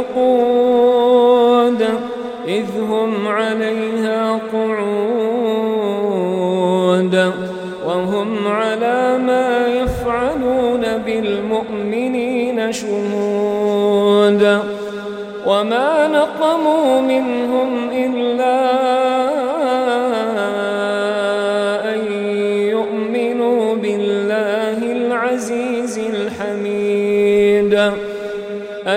الوقود إذ هم عليها قعود وهم على ما يفعلون بالمؤمنين شهود وما نقموا منهم إلا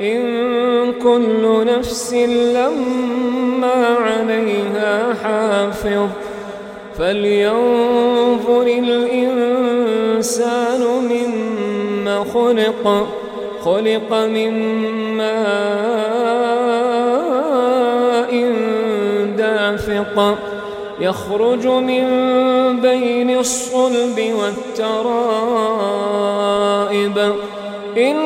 إن كل نفس لما عليها حافظ. فلينظر الإنسان مما خلق خلق من ماء دافق. يخرج من بين الصلب والترائب. إنه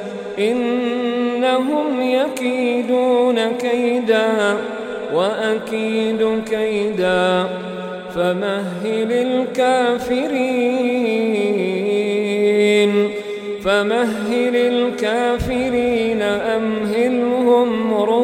إنهم يكيدون كيدا وأكيد كيدا فمهل الكافرين فمهل الكافرين أمهلهم روحا